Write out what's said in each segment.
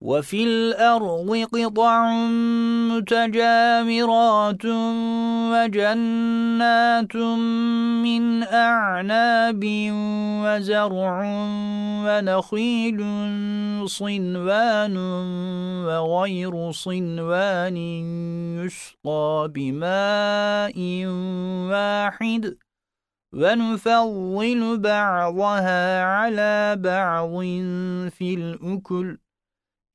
وفي الأرض قطع متجامرات وجنات من أعناب وزرع ونخيل صنوان وغير صنوان يسقى بماء واحد ونفضل بعضها على بعض في الأكل.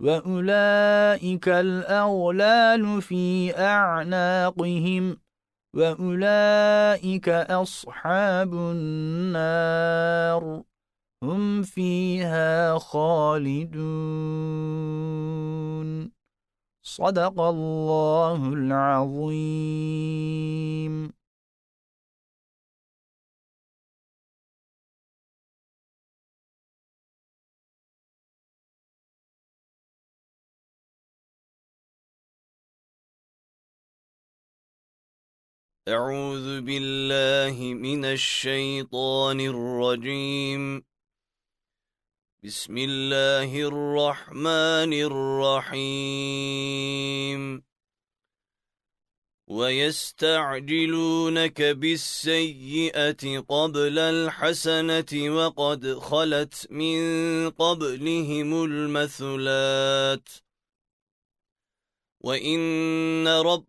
وأولئك الأغلال في أعناقهم وأولئك أصحاب النار هم فيها خالدون صدق الله العظيم أعوذ بالله من الشيطان الرجيم. بسم الله الرحمن الرحيم. ويستعجلونك بالسيئة قبل الحسنة وقد خلت من قبلهم المثلات. وإن رب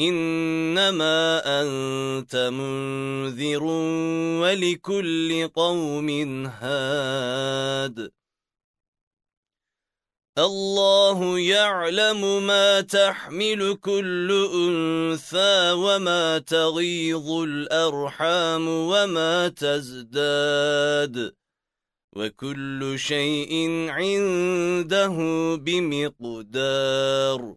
إنما أنت منذر ولكل قوم هاد. الله يعلم ما تحمل كل أنثى وما تغيظ الأرحام وما تزداد. وكل شيء عنده بمقدار.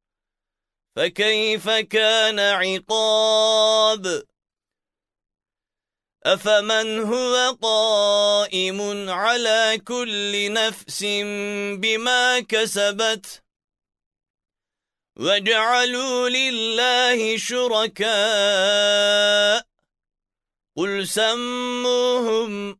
فَكَيْفَ كَانَ عِقَابِ؟ أَفَمَنْ هُوَ قَائِمٌ عَلَى كُلِّ نَفْسٍ بِمَا كَسَبَتْ؟ وَجَعَلُوا لِلَّهِ شُرَكَاءَ. قُلْ سَمُّوهُمْ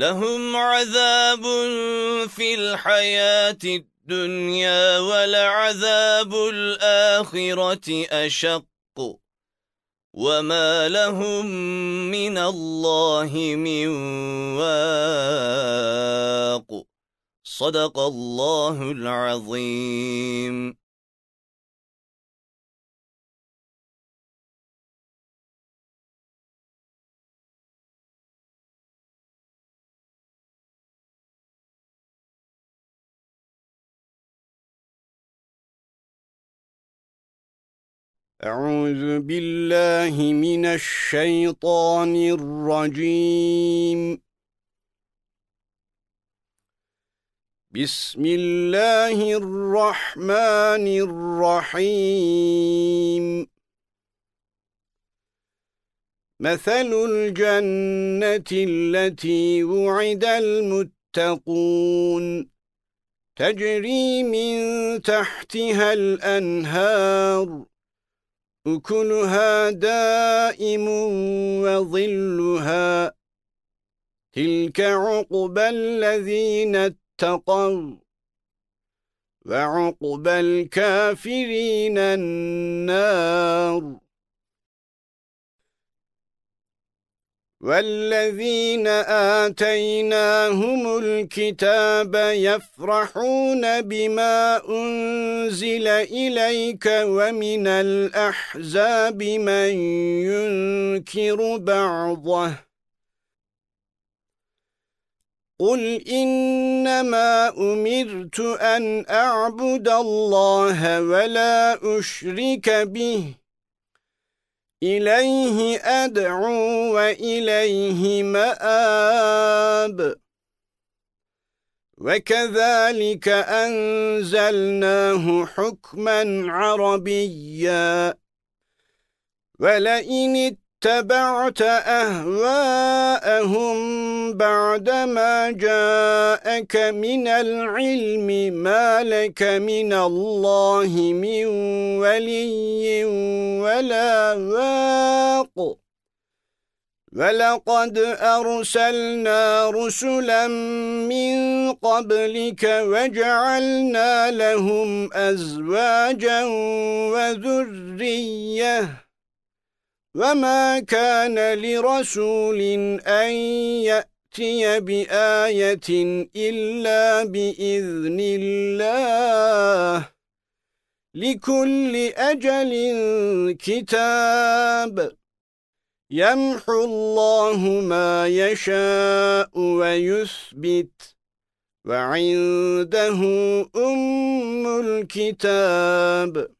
لَهُمْ عَذَابٌ فِي الْحَيَاةِ الدُّنْيَا وَلَعَذَابُ الْآخِرَةِ أَشَقُّ. وَمَا لَهُم مِّنَ اللَّهِ مِن وَاقٍ. صدق الله العظيم. أعوذ بالله من الشيطان الرجيم. بسم الله الرحمن الرحيم. مثل الجنة التي وعد المتقون. تجري من تحتها الأنهار. أكلها دائم وظلها. تلك عقبى الذين اتقوا وعقبى الكافرين النار. وَالَّذِينَ آتَيْنَاهُمُ الْكِتَابَ يَفْرَحُونَ بِمَا أُنْزِلَ إِلَيْكَ وَمِنَ الْأَحْزَابِ مَنْ يُنْكِرُ بَعْضَهُ قُلْ إِنَّمَا أُمِرْتُ أَنْ أَعْبُدَ اللَّهَ وَلَا أُشْرِكَ بِهِ إِلَيْهِ أَدْعُو وَإِلَيْهِ مَآبِ. وَكَذَلِكَ أَنزَلْنَاهُ حُكْمًا عَرَبِيًّا. وَلَئِنِ اتَّبَعْتَ أَهْوَاءَهُمْ بَعْدَمَا جَاءَكَ مِنَ الْعِلْمِ مَا لَكَ مِنَ اللَّهِ مِنْ وَلِيٍّ وَلَا وَاقٍ وَلَقَدْ أَرْسَلْنَا رُسُلًا مِنْ قَبْلِكَ وَجَعَلْنَا لَهُمْ أَزْوَاجًا وَذُرِّيَّةً. وَمَا كَانَ لِرَسُولٍ أَن يَأْتِيَ بِآيَةٍ إِلَّا بِإِذْنِ اللَّهِ لِكُلِّ أَجَلٍ كِتَابٌ يَمْحُو اللَّهُ مَا يَشَاءُ وَيُثْبِتُ وَعِندَهُ أُمُّ الْكِتَابِ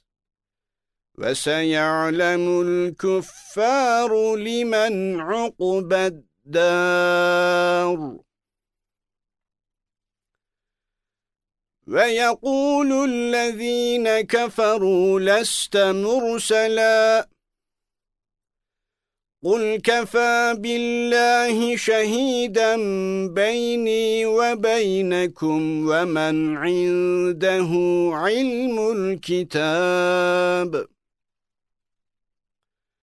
وَسَيَعْلَمُ الْكُفَّارُ لِمَنْ عُقْبَى الدَّارِ. وَيَقُولُ الَّذِينَ كَفَرُوا لَسْتَ مُرْسَلًا. قُلْ كَفَى بِاللَّهِ شَهِيدًا بَيْنِي وَبَيْنَكُمْ وَمَنْ عِندَهُ عِلْمُ الْكِتَابِ.